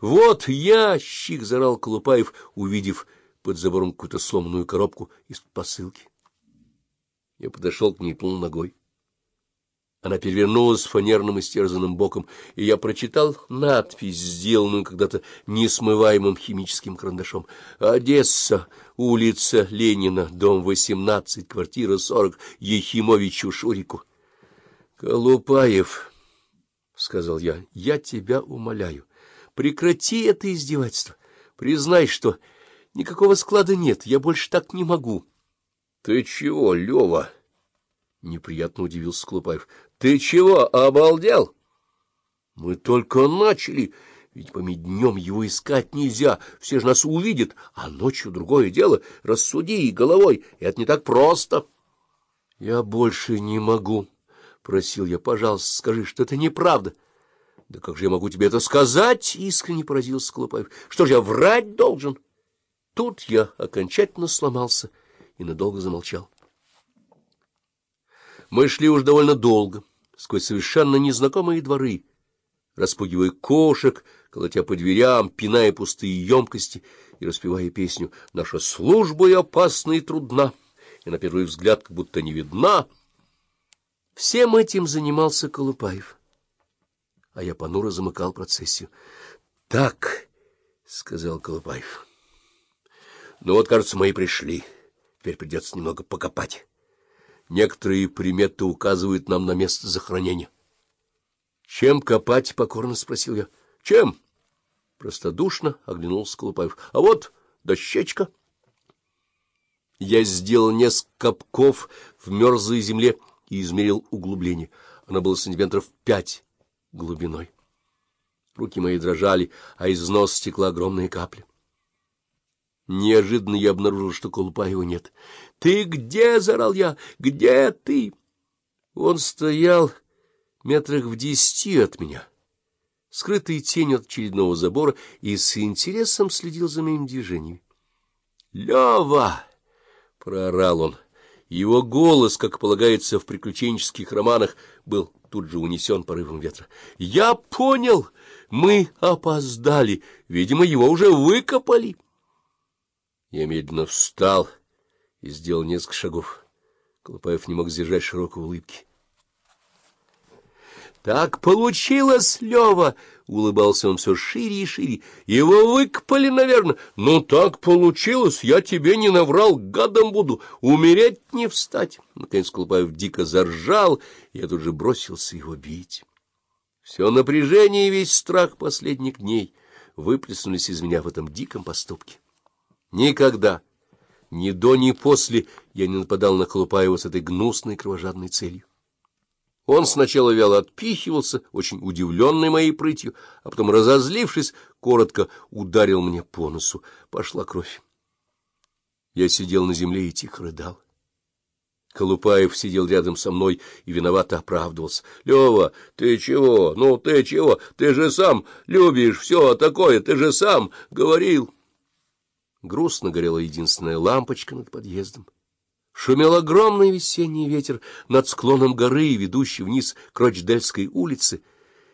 Вот ящик! — зарал Колупаев, увидев под забором какую-то сломанную коробку из посылки. Я подошел к ней и пнул ногой. Она перевернулась фанерным истерзанным боком, и я прочитал надпись, сделанную когда-то несмываемым химическим карандашом. «Одесса, улица Ленина, дом 18, квартира 40, Ехимовичу Шурику». «Колупаев», — сказал я, — «я тебя умоляю, прекрати это издевательство. Признай, что никакого склада нет, я больше так не могу». «Ты чего, Лева?» — неприятно удивился Колупаев. — Ты чего, обалдел? — Мы только начали, ведь по днем его искать нельзя, все же нас увидят, а ночью другое дело. Рассуди головой, это не так просто. — Я больше не могу, — просил я, — пожалуйста, скажи, что это неправда. — Да как же я могу тебе это сказать? — искренне поразился Колупаев. — Что же я врать должен? Тут я окончательно сломался и надолго замолчал. Мы шли уж довольно долго, сквозь совершенно незнакомые дворы, распугивая кошек, колотя по дверям, пиная пустые емкости и распевая песню «Наша служба и опасна и трудна, и на первый взгляд как будто не видна». Всем этим занимался Колупаев, а я понуро замыкал процессию. — Так, — сказал Колупаев, — ну вот, кажется, мы и пришли. Теперь придется немного покопать. Некоторые приметы указывают нам на место захоронения. — Чем копать? — покорно спросил я. — Чем? Простодушно оглянулся Колупаев. — А вот дощечка. Я сделал несколько копков в мерзлой земле и измерил углубление. Оно было сантиметров пять глубиной. Руки мои дрожали, а из носа стекла огромная капля. Неожиданно я обнаружил, что Колупаева нет. — Ты где? — зарал я. — Где ты? Он стоял метрах в десяти от меня, скрытый тенью от очередного забора, и с интересом следил за моими движениями. — Лева! — проорал он. Его голос, как полагается в приключенческих романах, был тут же унесен порывом ветра. — Я понял! Мы опоздали. Видимо, его уже выкопали. Я медленно встал и сделал несколько шагов. Колупаев не мог сдержать широкой улыбки. — Так получилось, Лева! — улыбался он все шире и шире. — Его выкопали, наверное. Ну, так получилось. Я тебе не наврал, гадом буду. Умереть не встать. Наконец Колупаев дико заржал, и я тут же бросился его бить. Все напряжение и весь страх последних дней выплеснулись из меня в этом диком поступке. Никогда, ни до, ни после, я не нападал на Колупаева с этой гнусной кровожадной целью. Он сначала вяло отпихивался, очень удивленный моей прытью, а потом, разозлившись, коротко ударил мне по носу. Пошла кровь. Я сидел на земле и тихо рыдал. Колупаев сидел рядом со мной и виновато оправдывался. — Лева, ты чего? Ну, ты чего? Ты же сам любишь все такое, ты же сам говорил. Грустно горела единственная лампочка над подъездом. Шумел огромный весенний ветер над склоном горы, ведущей вниз к Рочдельской улице,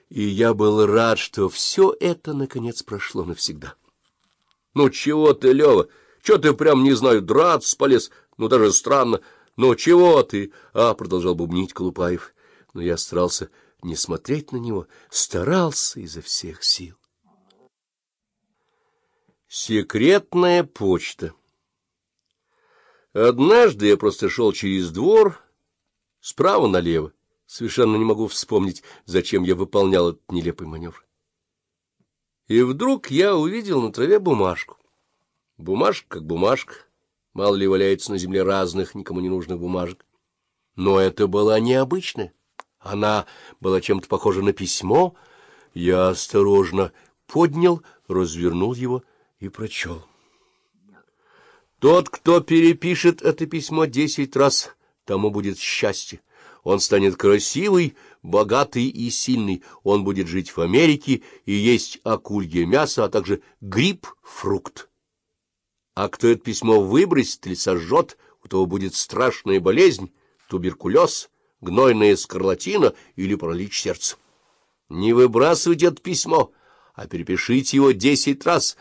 и я был рад, что все это, наконец, прошло навсегда. — Ну, чего ты, Лева? Чего ты прям, не знаю, драться полез? Ну, даже странно. Ну, чего ты? А, — продолжал бубнить Колупаев. Но я старался не смотреть на него, старался изо всех сил. Секретная почта Однажды я просто шел через двор, справа налево. Совершенно не могу вспомнить, зачем я выполнял этот нелепый маневр. И вдруг я увидел на траве бумажку. Бумажка как бумажка. Мало ли валяется на земле разных, никому не нужных бумажек. Но это была необычная. Она была чем-то похожа на письмо. Я осторожно поднял, развернул его и прочел. Тот, кто перепишет это письмо десять раз, тому будет счастье. Он станет красивый, богатый и сильный. Он будет жить в Америке и есть акулье мясо, а также гриб-фрукт. А кто это письмо выбросит или сожжет, у того будет страшная болезнь, туберкулез, гнойная скарлатина или паралич сердца. Не выбрасывайте это письмо, а перепишите его десять раз,